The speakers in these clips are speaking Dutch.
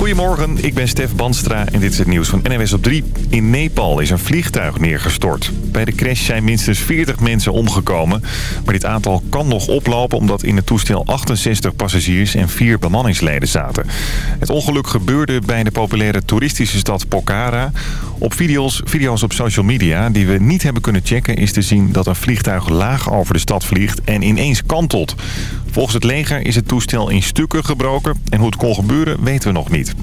Goedemorgen, ik ben Stef Banstra en dit is het nieuws van NWS op 3. In Nepal is een vliegtuig neergestort. Bij de crash zijn minstens 40 mensen omgekomen. Maar dit aantal kan nog oplopen omdat in het toestel 68 passagiers en 4 bemanningsleden zaten. Het ongeluk gebeurde bij de populaire toeristische stad Pokhara. Op video's, video's op social media die we niet hebben kunnen checken is te zien dat een vliegtuig laag over de stad vliegt en ineens kantelt. Volgens het leger is het toestel in stukken gebroken en hoe het kon gebeuren weten we nog niet.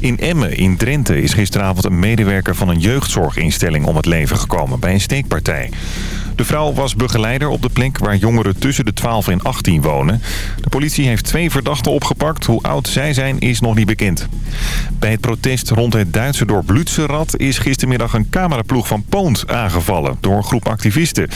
In Emmen in Drenthe is gisteravond een medewerker van een jeugdzorginstelling om het leven gekomen bij een steekpartij. De vrouw was begeleider op de plek waar jongeren tussen de 12 en 18 wonen. De politie heeft twee verdachten opgepakt. Hoe oud zij zijn is nog niet bekend. Bij het protest rond het Duitse dorp Lutzerat is gistermiddag een cameraploeg van Poont aangevallen door een groep activisten.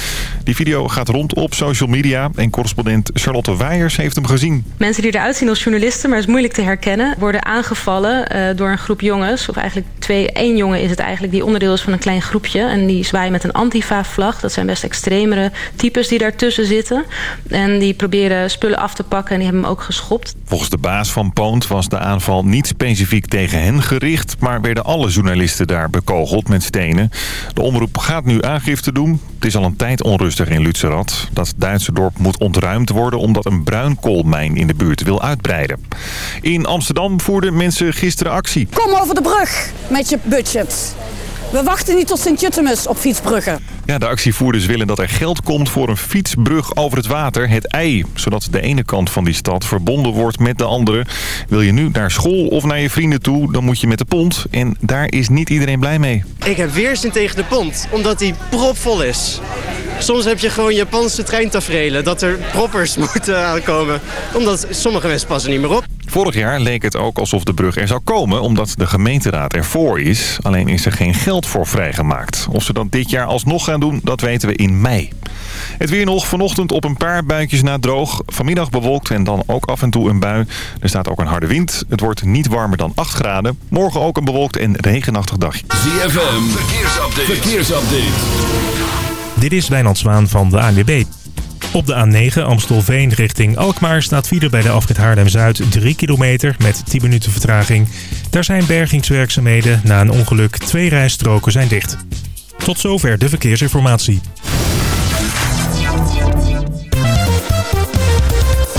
Die video gaat rond op social media en correspondent Charlotte Weijers heeft hem gezien. Mensen die eruit zien als journalisten, maar is moeilijk te herkennen, worden aangevallen uh, door een groep jongens. Of eigenlijk twee, één jongen is het eigenlijk die onderdeel is van een klein groepje. En die zwaaien met een antifa-vlag. Dat zijn best extremere types die daartussen zitten. En die proberen spullen af te pakken en die hebben hem ook geschopt. Volgens de baas van Poont was de aanval niet specifiek tegen hen gericht... maar werden alle journalisten daar bekogeld met stenen. De omroep gaat nu aangifte doen. Het is al een tijd onrustig in Lutzerat. Dat Duitse dorp moet ontruimd worden omdat een bruinkoolmijn in de buurt wil uitbreiden. In Amsterdam voerden mensen gisteren actie. Kom over de brug met je budget. We wachten niet tot Sint-Jutemus op fietsbruggen. Ja, de actievoerders willen dat er geld komt voor een fietsbrug over het water, het IJ. Zodat de ene kant van die stad verbonden wordt met de andere. Wil je nu naar school of naar je vrienden toe, dan moet je met de pont. En daar is niet iedereen blij mee. Ik heb weerzin tegen de pont, omdat die propvol is. Soms heb je gewoon Japanse treintafrelen, dat er proppers moeten aankomen. Omdat sommige mensen passen niet meer op. Vorig jaar leek het ook alsof de brug er zou komen, omdat de gemeenteraad ervoor is. Alleen is er geen geld voor vrijgemaakt. Of ze dat dit jaar alsnog gaan doen, dat weten we in mei. Het weer nog vanochtend op een paar buikjes na droog. Vanmiddag bewolkt en dan ook af en toe een bui. Er staat ook een harde wind. Het wordt niet warmer dan 8 graden. Morgen ook een bewolkt en regenachtig dagje. ZFM, verkeersupdate. verkeersupdate. Dit is Wijnand Zwaan van de ANWB. Op de A9 Amstelveen richting Alkmaar staat file bij de afrit Haarlem-Zuid 3 kilometer met 10 minuten vertraging. Daar zijn bergingswerkzaamheden. Na een ongeluk twee rijstroken zijn dicht. Tot zover de verkeersinformatie.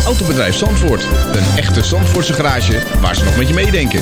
Autobedrijf Zandvoort. Een echte Zandvoortse garage waar ze nog met je meedenken.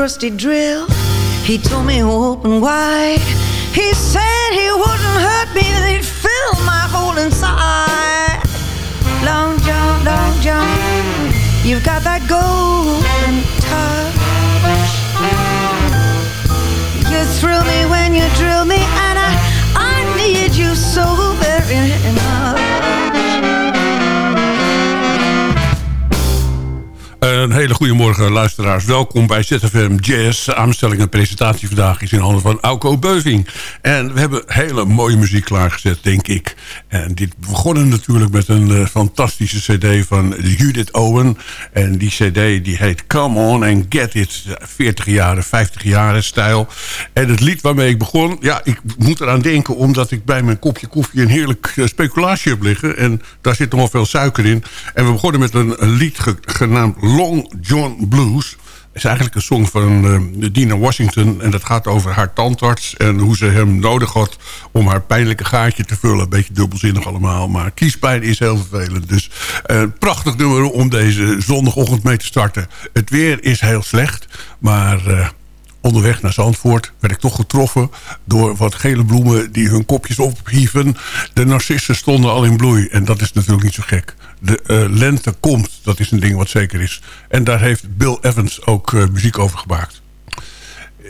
Trusty drill. He told me open wide. He said he wouldn't hurt me, that he'd fill my hole inside. Long John, Long John, you've got that golden touch. You thrill me when you drill me, Een hele goede morgen luisteraars. Welkom bij ZFM Jazz. De aanstelling en presentatie vandaag is in handen van Auko Beuving. En we hebben hele mooie muziek klaargezet, denk ik. En dit begonnen natuurlijk met een uh, fantastische cd van Judith Owen. En die cd die heet Come On and Get It. 40 jaren, 50 jaren stijl. En het lied waarmee ik begon... Ja, ik moet eraan denken omdat ik bij mijn kopje koffie... een heerlijk uh, speculatie heb liggen. En daar zit nogal veel suiker in. En we begonnen met een, een lied ge genaamd Long John Blues is eigenlijk een song van uh, Dina Washington. En dat gaat over haar tandarts en hoe ze hem nodig had... om haar pijnlijke gaatje te vullen. Een beetje dubbelzinnig allemaal. Maar kiespijn is heel vervelend. Dus uh, prachtig nummer om deze zondagochtend mee te starten. Het weer is heel slecht. Maar... Uh, onderweg naar Zandvoort werd ik toch getroffen door wat gele bloemen die hun kopjes ophieven. De narcissen stonden al in bloei en dat is natuurlijk niet zo gek. De uh, lente komt, dat is een ding wat zeker is. En daar heeft Bill Evans ook uh, muziek over gemaakt.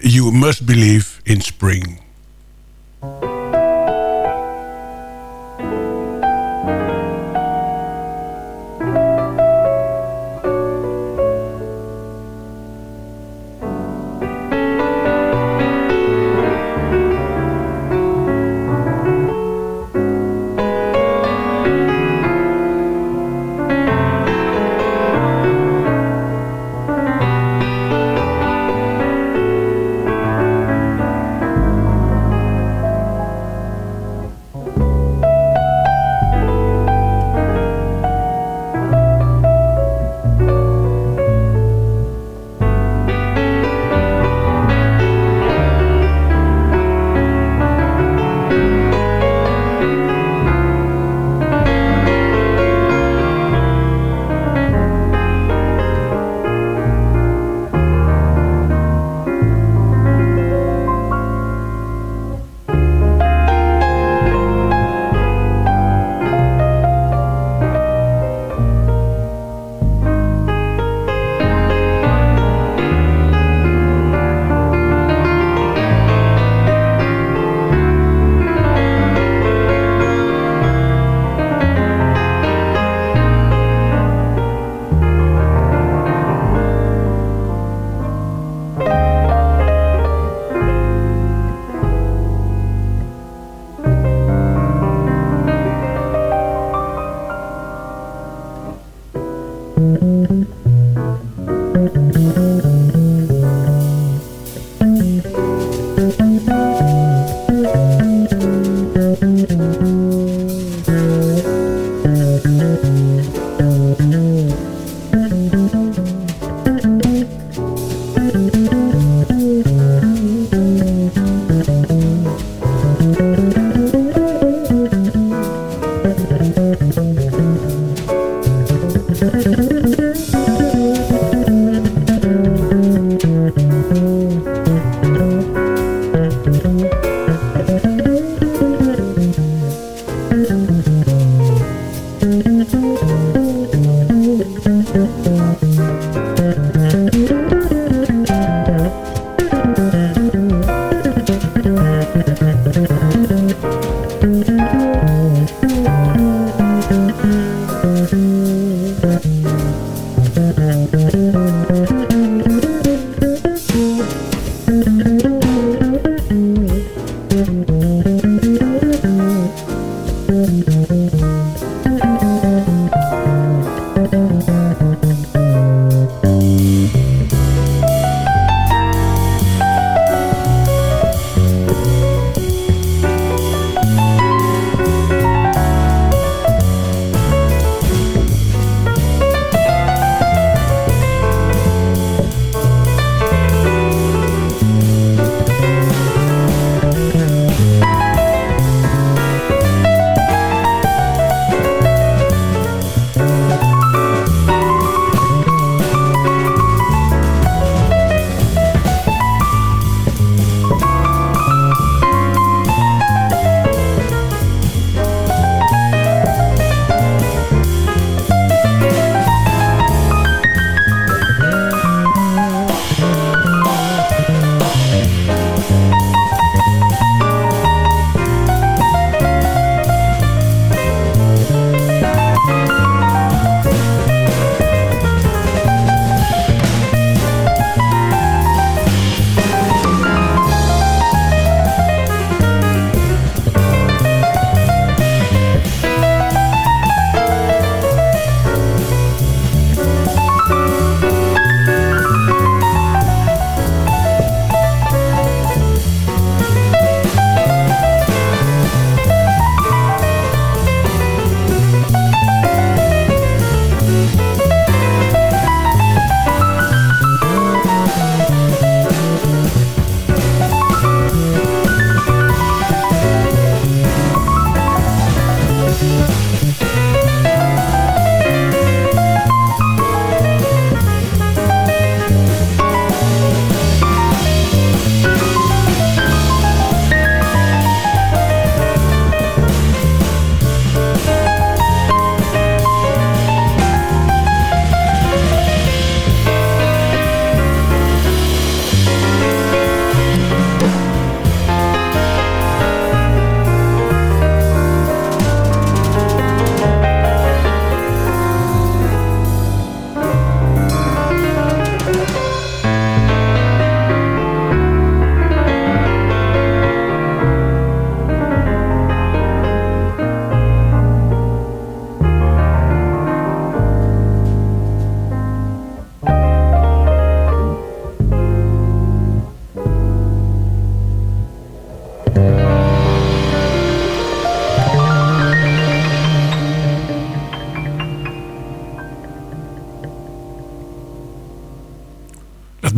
You must believe in spring.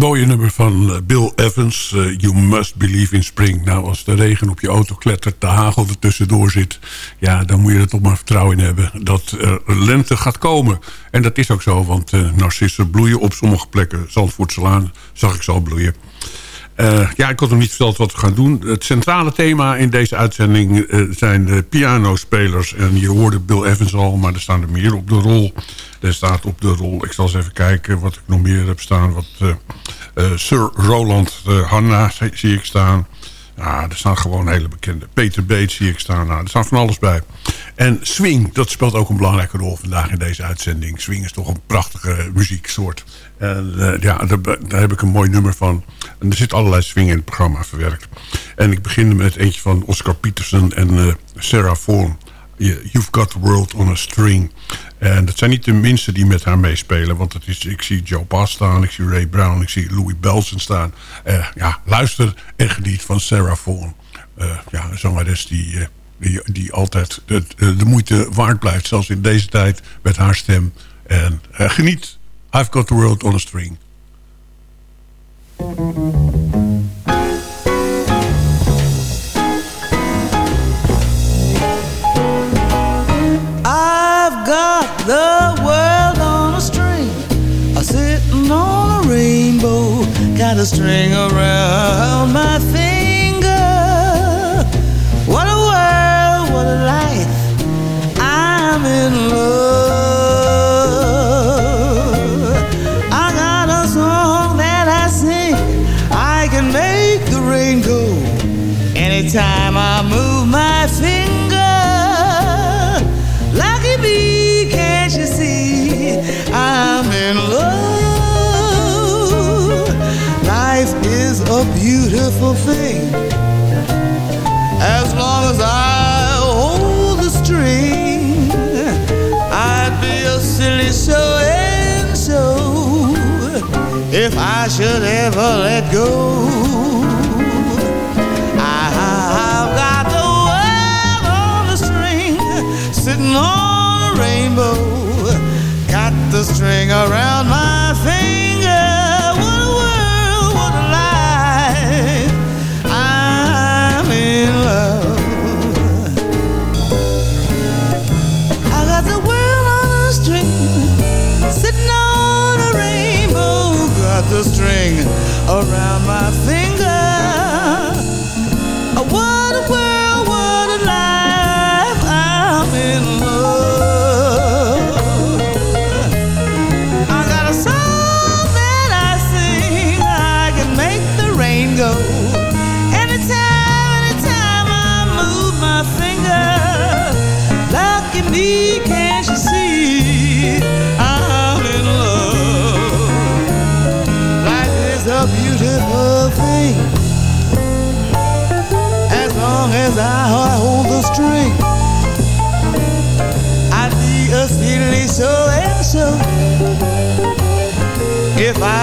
Mooie nummer van eh, Bill Evans. Uh, you must believe in spring. Nou, als de regen op je auto klettert, de hagel er tussendoor zit... ja, dan moet je er toch maar vertrouwen in hebben dat er lente gaat komen. En dat is ook zo, want uh, narcissen bloeien op sommige plekken. Zandvoortselaan zag ik zo bloeien. Uh, ja, ik had nog niet verteld wat we gaan doen. Het centrale thema in deze uitzending zijn de pianospelers. En je hoorde Bill Evans al, maar er staan er meer op de rol. Er staat op de rol, ik zal eens even kijken wat ik nog meer heb staan. Wat, uh, Sir Roland Hanna zie ik staan. Ja, er staan gewoon hele bekende. Peter Bates zie ik staan. Nou, er staat van alles bij. En swing, dat speelt ook een belangrijke rol vandaag in deze uitzending. Swing is toch een prachtige muzieksoort. En ja, daar, daar, heb ik een mooi nummer van. En er zit allerlei swing in het programma verwerkt. En ik begin met eentje van Oscar Peterson en Sarah Vaughan. You've Got the World on a String. En dat zijn niet de minste die met haar meespelen. Want het is, ik zie Joe Pass staan, ik zie Ray Brown, ik zie Louis Belson staan. Uh, ja, luister en geniet van Sarah Vaughan. Uh, ja, een zangeres die, die, die, altijd de, de, moeite waard blijft. Zelfs in deze tijd met haar stem. En geniet. I've Got the World on a String. A string around my finger. beautiful thing. As long as I hold the string I'd be a silly so-and-so If I should ever let go. I've got the world on a string, sitting on a rainbow Got the string around my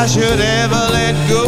should ever let go.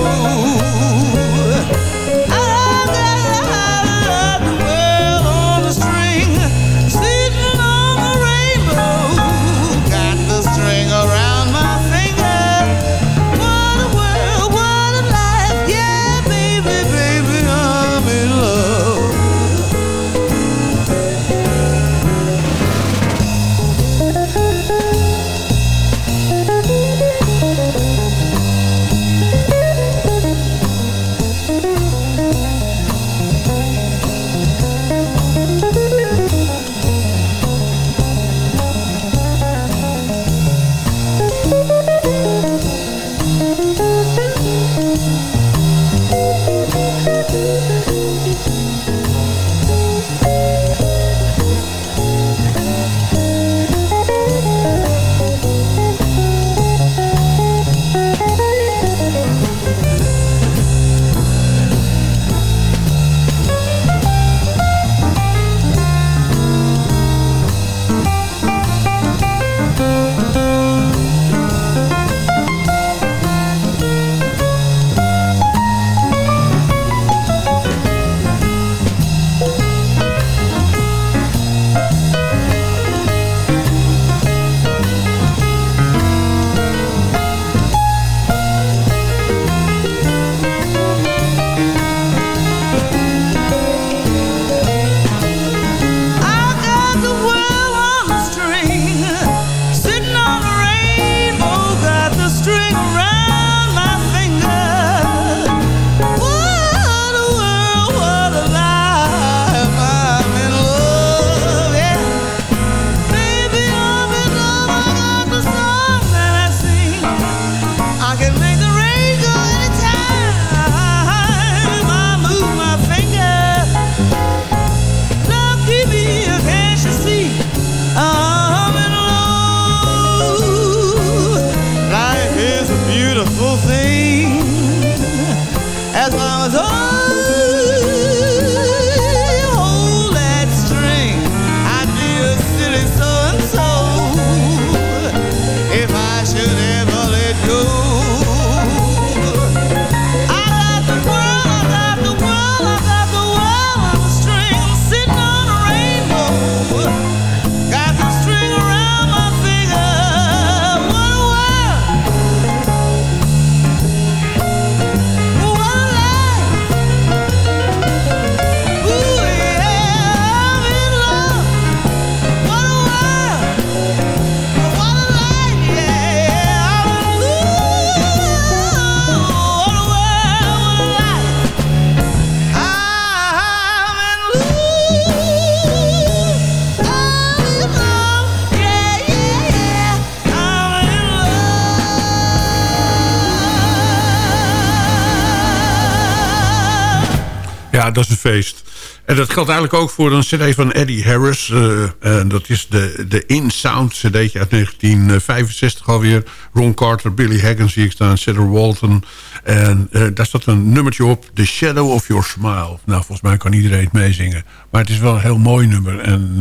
En dat geldt eigenlijk ook voor een cd van Eddie Harris. En dat is de, de In Sound cd uit 1965 alweer. Ron Carter, Billy Haggins zie ik staan, Cedar Walton. En uh, daar staat een nummertje op. The Shadow of Your Smile. Nou, volgens mij kan iedereen het meezingen. Maar het is wel een heel mooi nummer. En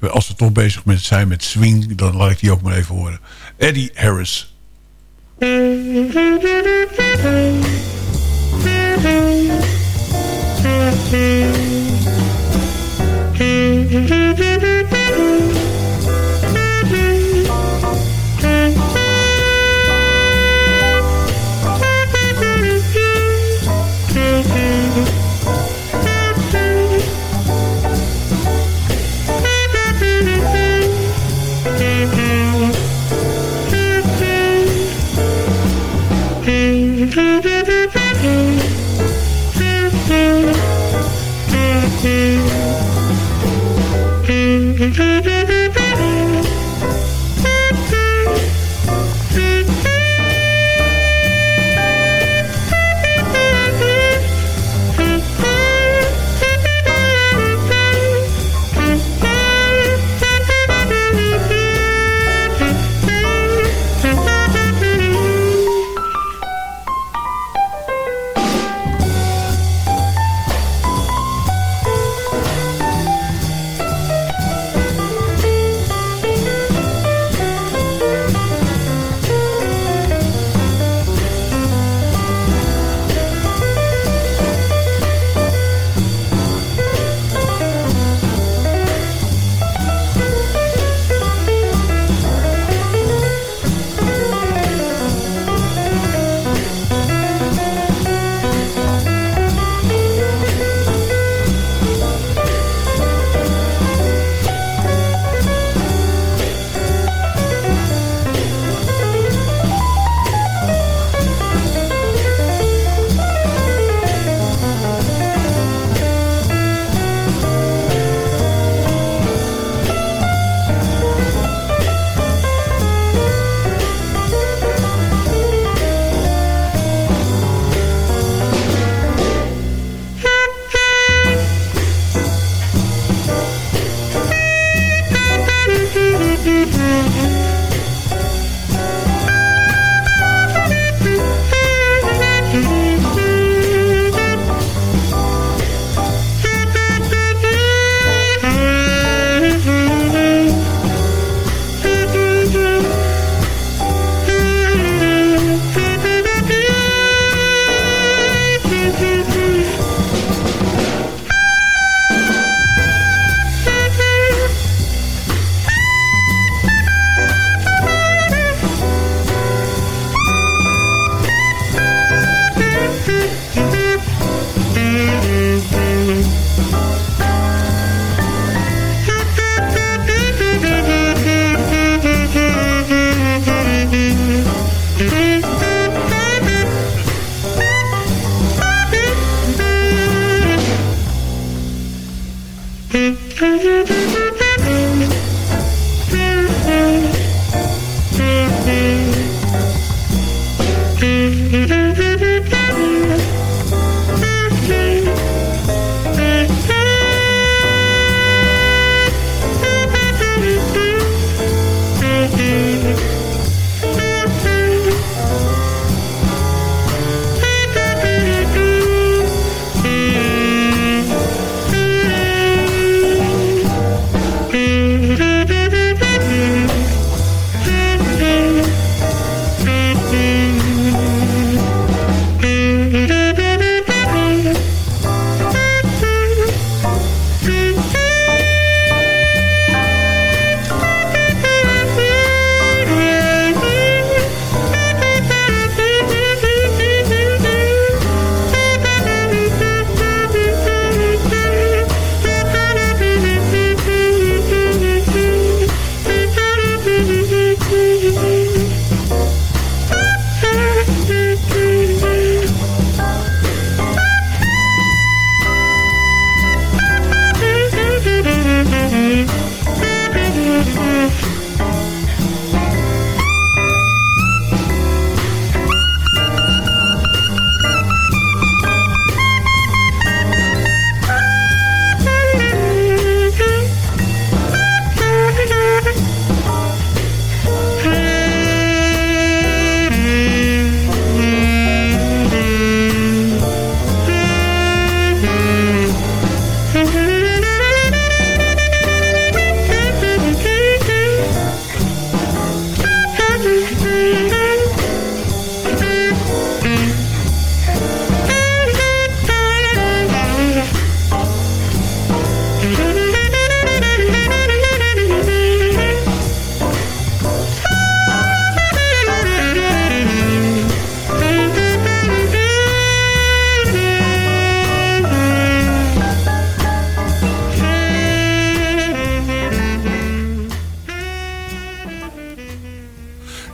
uh, als we toch bezig zijn met swing... dan laat ik die ook maar even horen. Eddie Harris. Thank you.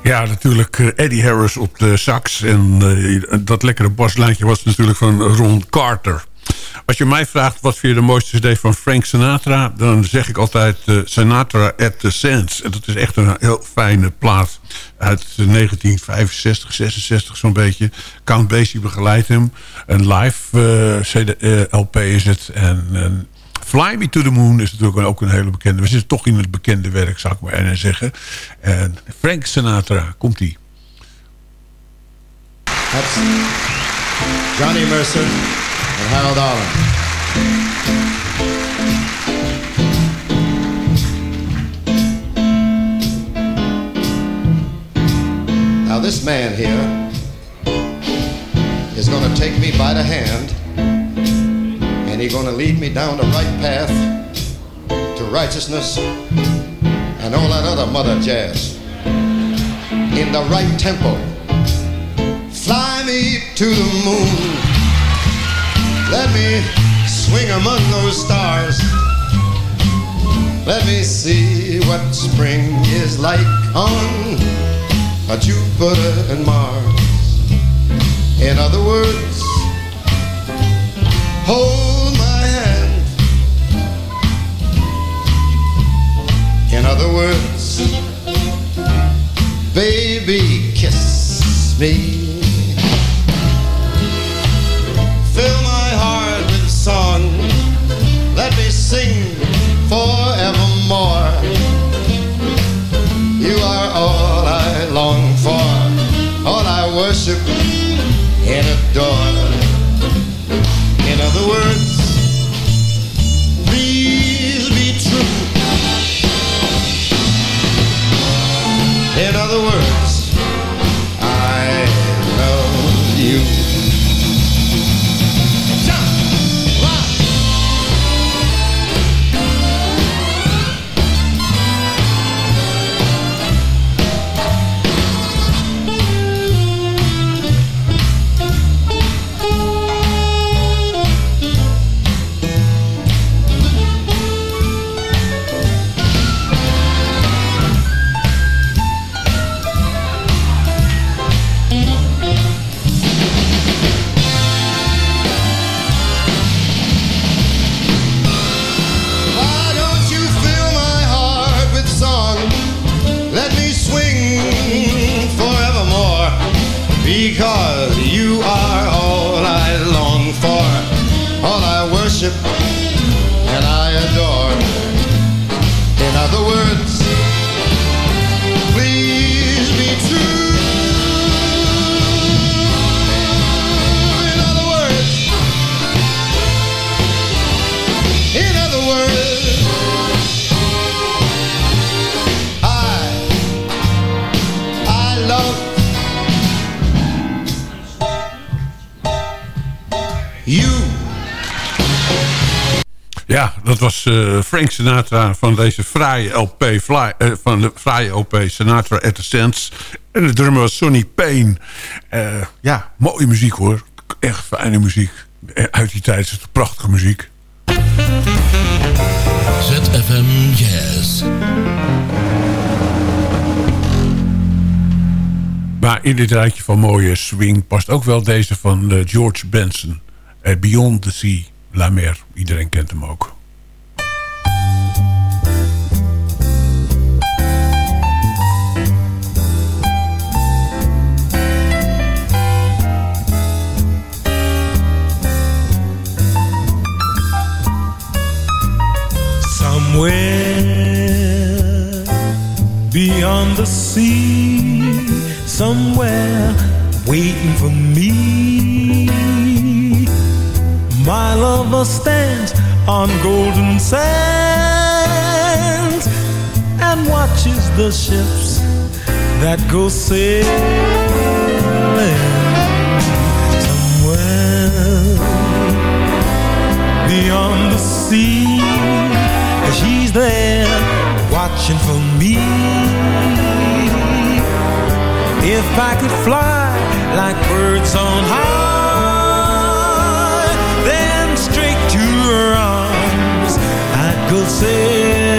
Ja, natuurlijk eh, Eddie Harris op de sax. En eh, dat lekkere baslijntje was natuurlijk van Ron Carter. Als je mij vraagt wat vind je de mooiste cd van Frank Sinatra... dan zeg ik altijd eh, Sinatra at the Sands. En dat is echt een heel fijne plaat uit 1965, 66 zo'n beetje. Count Basie begeleidt hem. Een live CD, LP is het. En, en Fly Me to the Moon is natuurlijk ook een hele bekende. We zitten toch in het bekende werk, zou ik maar zeggen. En Frank Sinatra, komt-ie. Johnny Mercer and Harold Arlen. Now this man here is to take me by the hand he's to lead me down the right path to righteousness and all that other mother jazz in the right tempo. Fly me to the moon. Let me swing among those stars. Let me see what spring is like on a Jupiter and Mars. In other words, hold In other words, baby, kiss me. Fill my heart with song. Let me sing forevermore. You are all I long for, all I worship and adore. Frank Sinatra van deze fraaie LP, fly, eh, van de fraaie LP Sinatra at the Sands. En de drummer was Sonny Payne. Eh, ja, mooie muziek hoor. Echt fijne muziek. Eh, Uit die tijd is het prachtige muziek. ZFM Jazz. Maar in dit rijtje van mooie swing past ook wel deze van George Benson. Beyond the Sea, La Mer. Iedereen kent hem ook. Somewhere beyond the sea, somewhere waiting for me. My lover stands on golden sands and watches the ships that go sailing somewhere beyond the sea. She's there watching for me. If I could fly like birds on high, then straight to her arms I'd go sailing.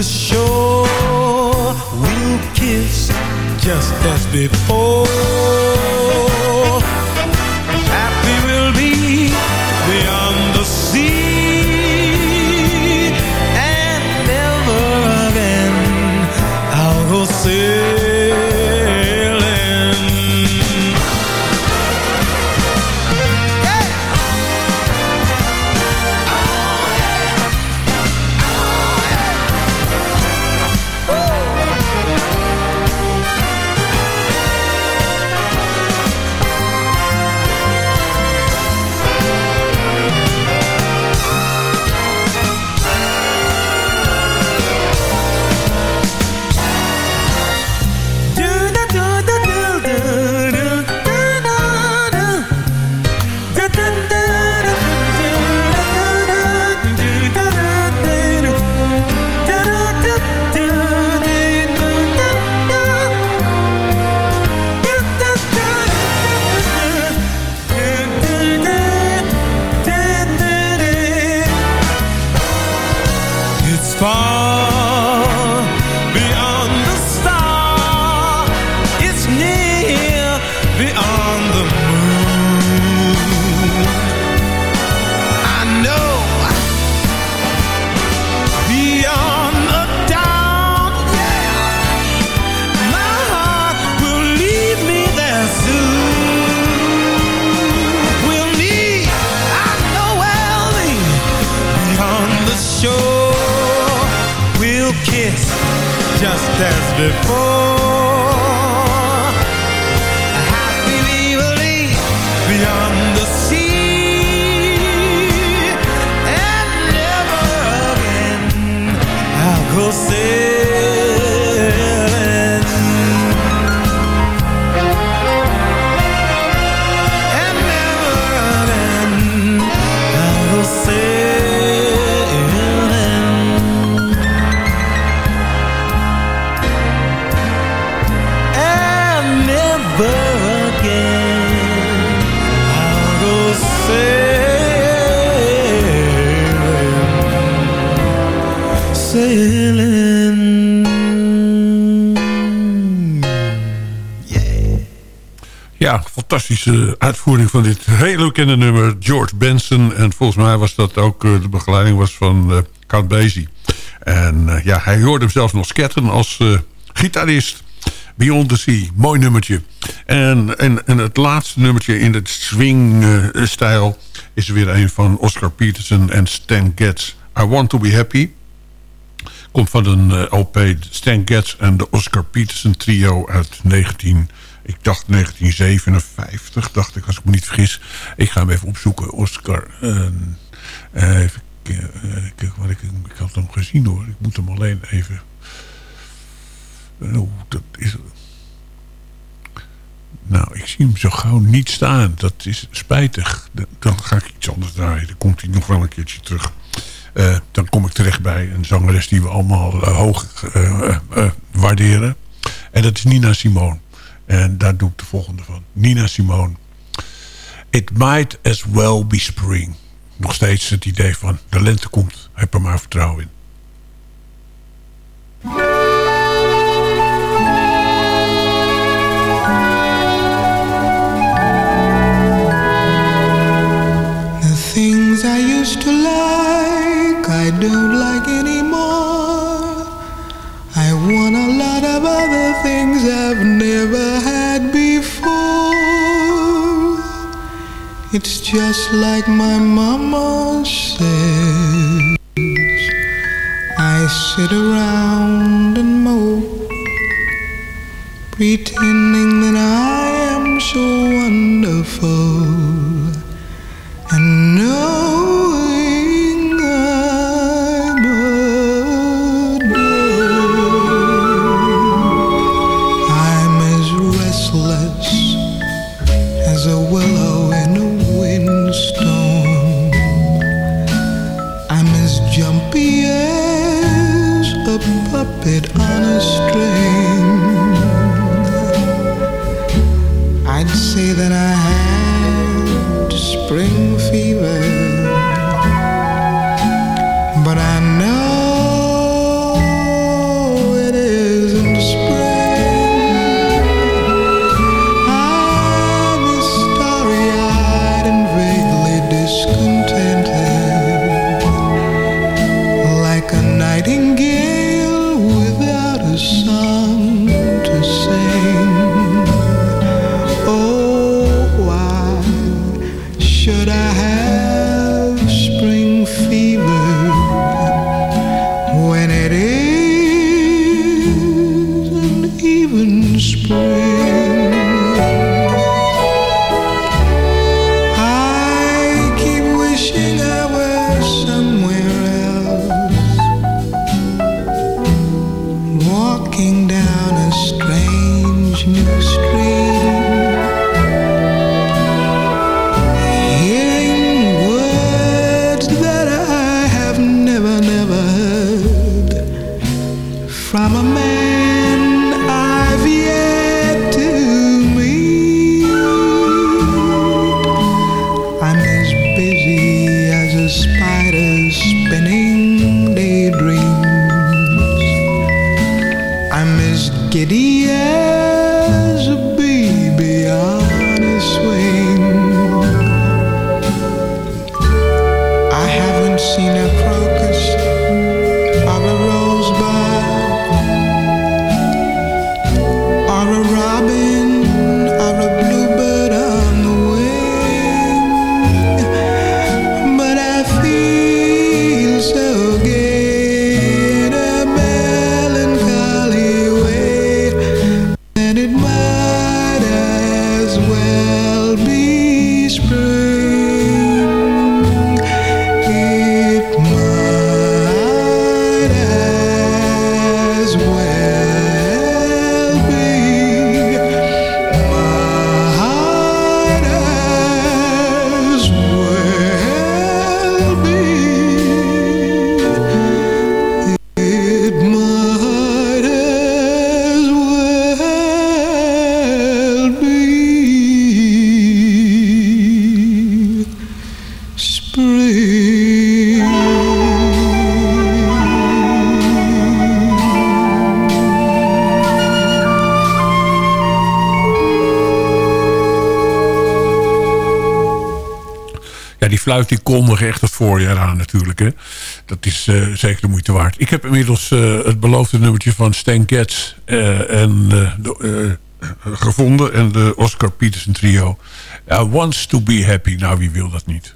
The shore. We'll kiss just as before. Fantastische uitvoering van dit hele bekende nummer. George Benson. En volgens mij was dat ook eh, de begeleiding was van eh, Count Basie. En eh, ja, hij hoorde hem zelfs nog sketten als gitarist. Beyond the Sea, mooi nummertje. En, en, en het laatste nummertje in het swing-stijl... is er weer een van Oscar Peterson en Stan Getz. I Want To Be Happy. Komt van een LP Stan Getz en de Oscar Peterson trio uit 19... Ik dacht 1957, dacht ik, als ik me niet vergis. Ik ga hem even opzoeken. Oscar. eh, eh, even kijken wat ik, ik had hem gezien hoor. Ik moet hem alleen even... Oh, dat is... Nou, ik zie hem zo gauw niet staan. Dat is spijtig. Dan- ga ik iets anders draaien. Dan komt hij nog wel een keertje terug. Eh, dan kom ik terecht bij een zangeres die we allemaal eh, hoog eh, eh, eh, waarderen. En dat is Nina Simone. En daar doe ik de volgende van. Nina Simone. It might as well be spring. Nog steeds het idee van de lente komt. Heb er maar vertrouwen in. Like my mama says. I sit around and mope, pretending Ja, die fluit die kondigt echt het voorjaar aan natuurlijk. Hè. Dat is eh, zeker de moeite waard. Ik heb inmiddels eh, het beloofde nummertje van Stan Getz eh, en, de, gevonden. En de Oscar Peterson trio. Wants to be happy. Nou, wie wil dat niet?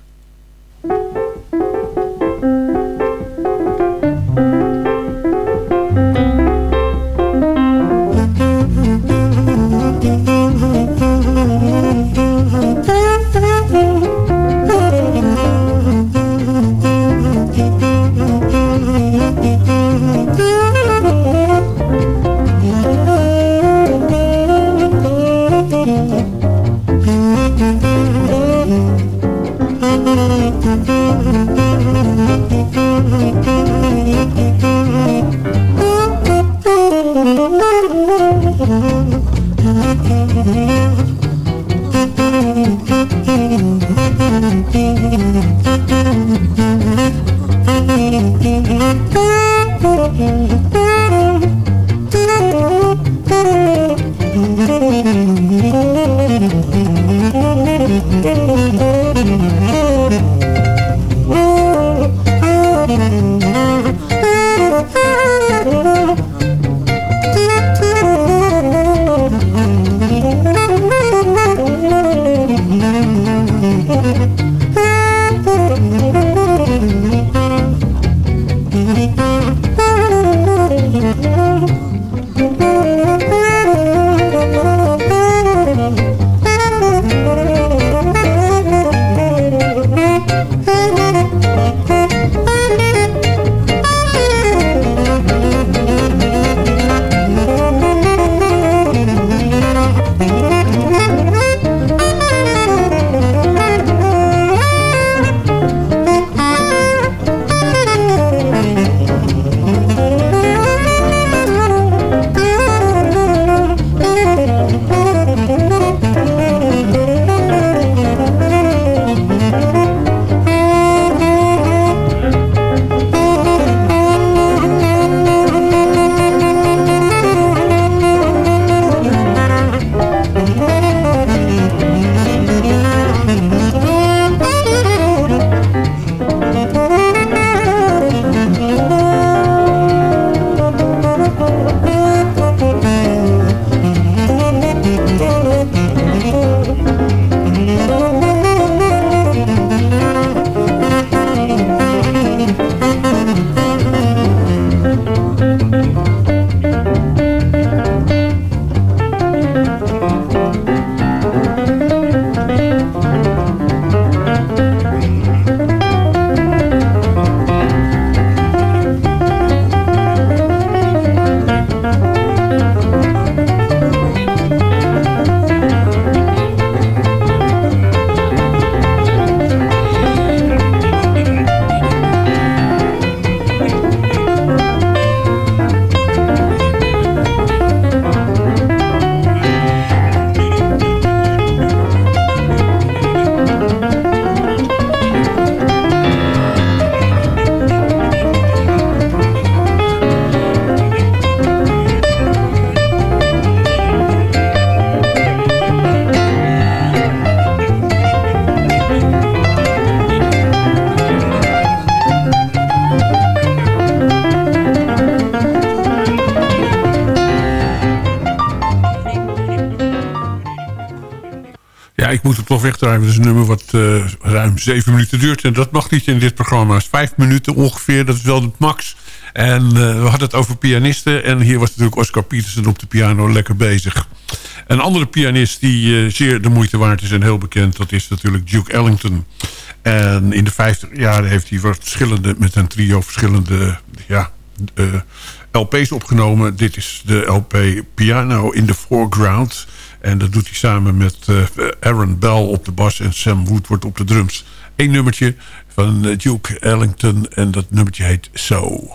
Thank you. Moet het toch wegdraaien. Het is een nummer wat eh, ruim zeven minuten duurt. En dat mag niet in dit programma. Vijf minuten ongeveer, dat is wel het max. En eh, we hadden het over pianisten. En hier was natuurlijk Oscar Peterson op de piano lekker bezig. Een andere pianist die zeer de moeite waard is en heel bekend... dat is natuurlijk Duke Ellington. En in de 50 jaar heeft hij verschillende, met een trio verschillende ja, LP's opgenomen. Dit is de LP Piano in the Foreground. En dat doet hij samen met uh, Aaron Bell op de bas en Sam Woodward op de drums. Eén nummertje van Duke Ellington en dat nummertje heet So.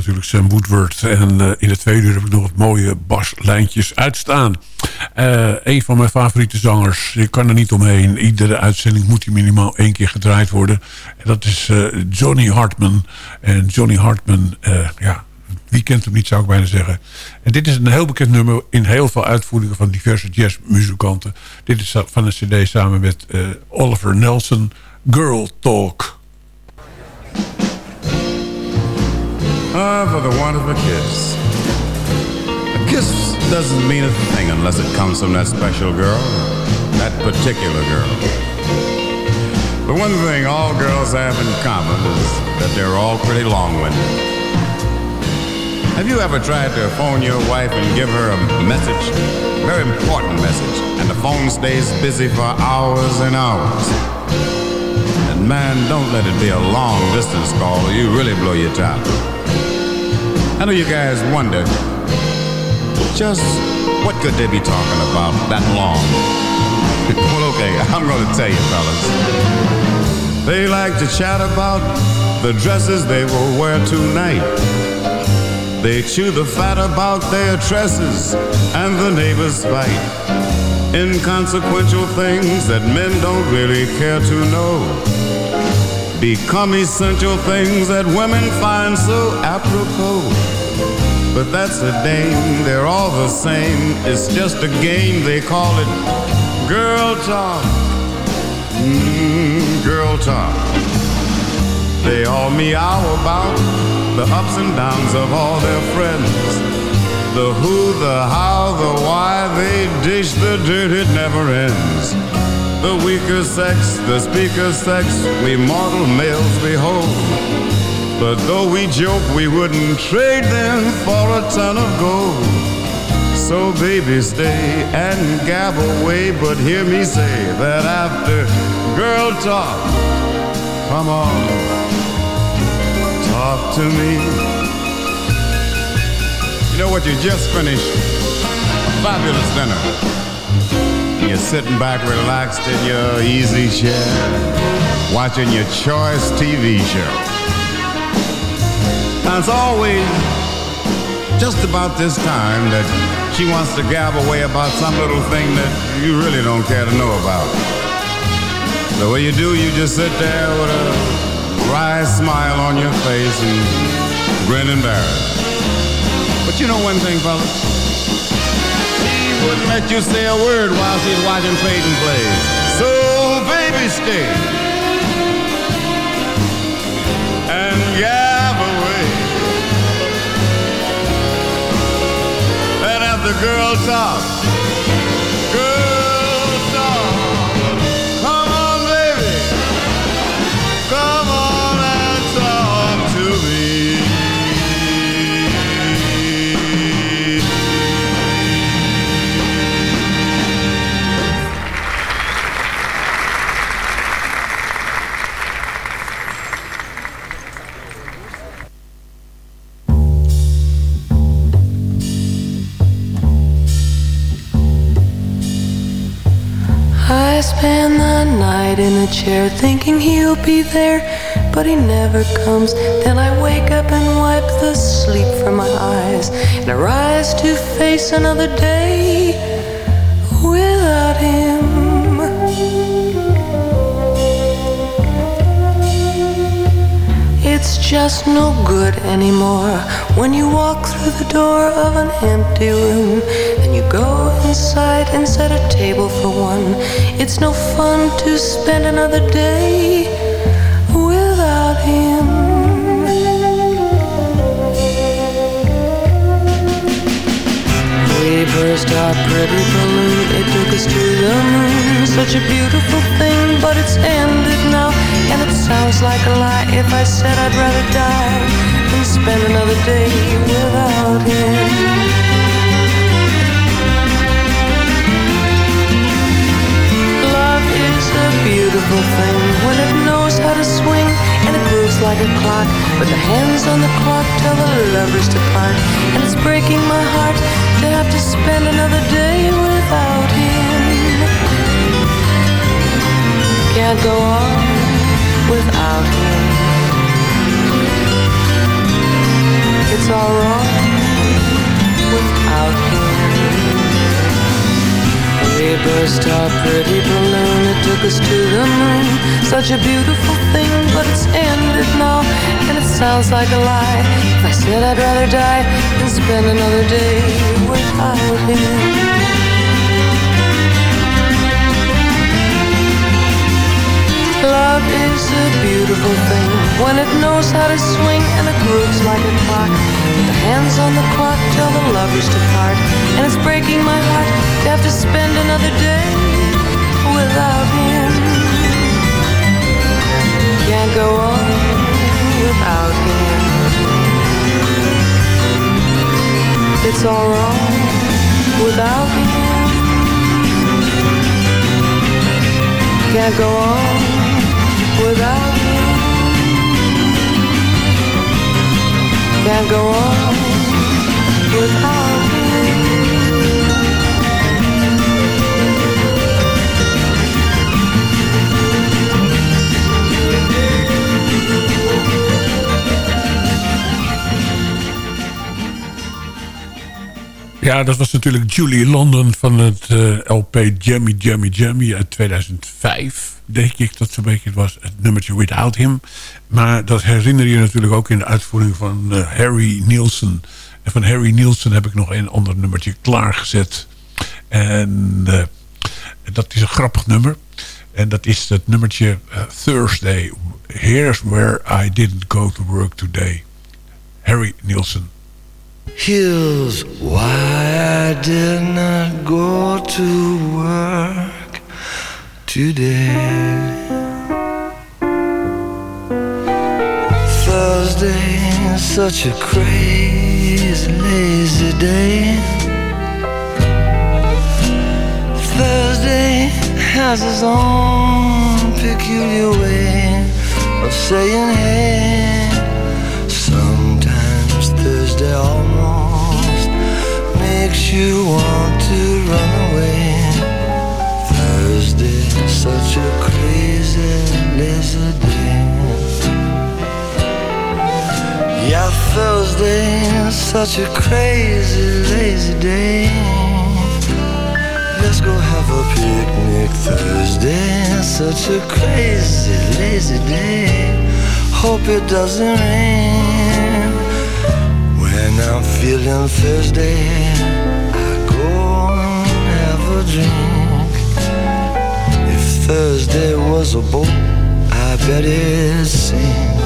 Natuurlijk Sam Woodward. En uh, in de tweede uur heb ik nog wat mooie baslijntjes uitstaan. Uh, een van mijn favoriete zangers. Ik kan er niet omheen. Iedere uitzending moet hij minimaal één keer gedraaid worden. En dat is uh, Johnny Hartman. En Johnny Hartman, ja, wie kent hem niet zou ik bijna zeggen. En dit is een heel bekend nummer in heel veel uitvoeringen van diverse jazzmuzikanten. Dit is van een cd samen met Oliver Nelson, Girl Talk. Ah, for the want of a kiss. A kiss doesn't mean a thing unless it comes from that special girl, that particular girl. The one thing all girls have in common is that they're all pretty long-winded. Have you ever tried to phone your wife and give her a message, a very important message, and the phone stays busy for hours and hours? And man, don't let it be a long distance call you really blow your top. I know you guys wonder just what could they be talking about that long? well, okay, I'm going to tell you, fellas. They like to chat about the dresses they will wear tonight. They chew the fat about their tresses and the neighbors fight. Inconsequential things that men don't really care to know become essential things that women find so apropos. But that's a dame, they're all the same. It's just a game, they call it girl talk. Mm, girl talk. They all meow about the ups and downs of all their friends. The who, the how, the why, they dish the dirt, it never ends. The weaker sex, the speaker sex, we mortal males behold. But though we joke, we wouldn't trade them for a ton of gold. So baby, stay and gab away, but hear me say that after girl talk, come on, talk to me. You know what? You just finished a fabulous dinner. You're sitting back relaxed in your easy chair, watching your choice TV show. Now it's always just about this time that she wants to gab away about some little thing that you really don't care to know about. So what you do, you just sit there with a wry smile on your face and grin and bear it. But you know one thing, fellas? Wouldn't let you say a word while she's watching Peyton play. So, baby, stay and gab away. And have the girl talk. In a chair thinking he'll be there, but he never comes. Then I wake up and wipe the sleep from my eyes, and I rise to face another day just no good anymore when you walk through the door of an empty room and you go inside and set a table for one. It's no fun to spend another day without him. Burst our pretty balloon, it took us to the moon. Such a beautiful thing, but it's ended now. And it sounds like a lie if I said I'd rather die than spend another day without him. Love is a beautiful thing when it knows how to swing moves like a clock. But the hands on the clock tell the lovers to part, and it's breaking my heart to have to spend another day without him. Can't go on without him. It's all wrong without him. We burst our pretty balloon, it took us to the moon. Such a beautiful thing, but it's ended now, and it sounds like a lie. If I said I'd rather die than spend another day without him. Love is a beautiful thing when it knows how to swing and it grooves like a clock. The hands on the clock tell the lovers to part, and it's breaking my heart to have to spend another day without him. Can't go on without him. It's all wrong without him. Can't go on without you. Can't go on without Ja, dat was natuurlijk Julie London van het eh, LP Jammy Jammy Jammy uit 2005. Denk ik dat zo'n beetje was. Het nummertje Without Him. Maar dat herinner je natuurlijk ook in de uitvoering van eh, Harry Nielsen. En van Harry Nielsen heb ik nog een ander nummertje klaargezet. En eh, dat is een grappig nummer. En dat is het nummertje Thursday. Here's where I didn't go to work today. Harry Nielsen. Here's why I did not go to work today. Thursday is such a crazy, lazy day. Thursday has its own peculiar way of saying hey. You want to run away. Thursday, such a crazy, lazy day. Yeah, Thursday such a crazy, lazy day. Let's go have a picnic Thursday. Such a crazy, lazy day. Hope it doesn't rain. When I'm feeling Thursday, If Thursday was a boat, I bet it'd sink.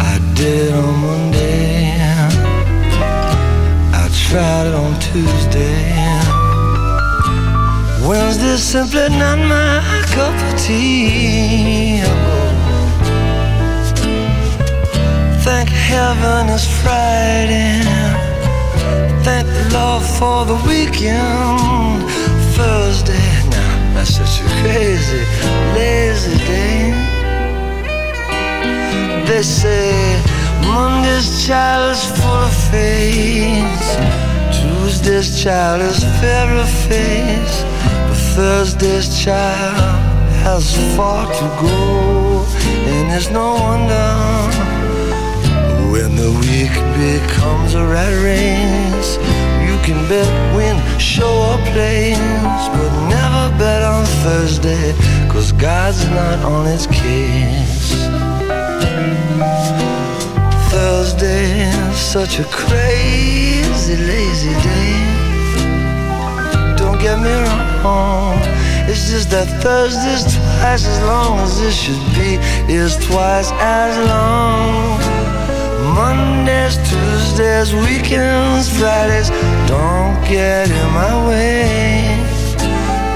I did on Monday. I tried it on Tuesday. Wednesday's simply not my cup of tea. Thank heaven it's Friday. Thank the Lord for the weekend. Thursday, now that's such a crazy, lazy day. They say Monday's child is full of faith. Tuesday's child is fair of face. But Thursday's child has far to go. And it's no wonder the week becomes a rat race. You can bet win, show or plays. But never bet on Thursday. Cause God's not on its case. Thursday, such a crazy, lazy day. Don't get me wrong, it's just that Thursday's twice as long as it should be, is twice as long. Mondays, Tuesdays, weekends, Fridays don't get in my way.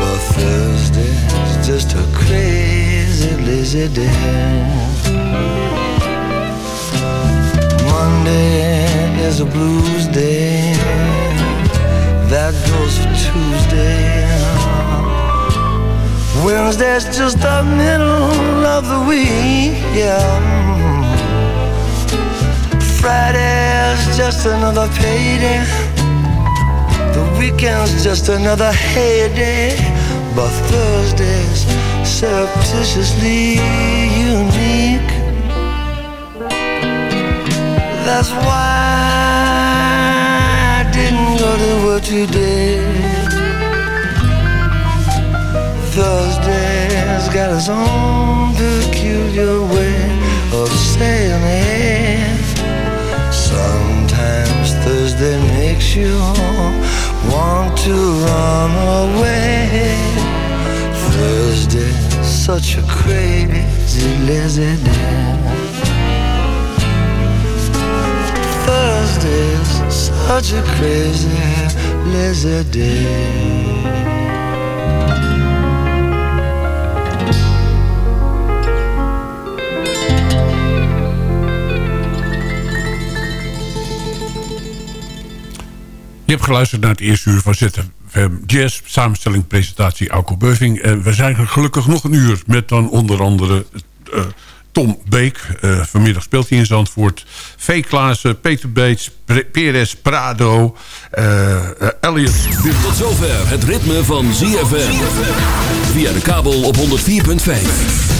But Thursday's just a crazy, lazy day. Monday is a blues day. That goes for Tuesday. Wednesday's just the middle of the week. Yeah. Friday's just another payday. The weekend's just another heyday. but Thursday's surreptitiously unique. That's why I didn't go to work today. Thursday's got its own peculiar way of saying it. Thursday makes you want to run away. Thursday, such a crazy lazy day. Thursday's such a crazy lazy day. Geluisterd naar het eerste uur van ZFM Jazz. Samenstelling, presentatie, Alco Beuving. En we zijn gelukkig nog een uur met dan onder andere... eh, Tom Beek, eh, vanmiddag speelt hij in Zandvoort. V. Klaassen, Peter Beets, Perez Prado, eh, eh, Elliot... Tot zover het ritme van ZFM. Via de kabel op 104.5.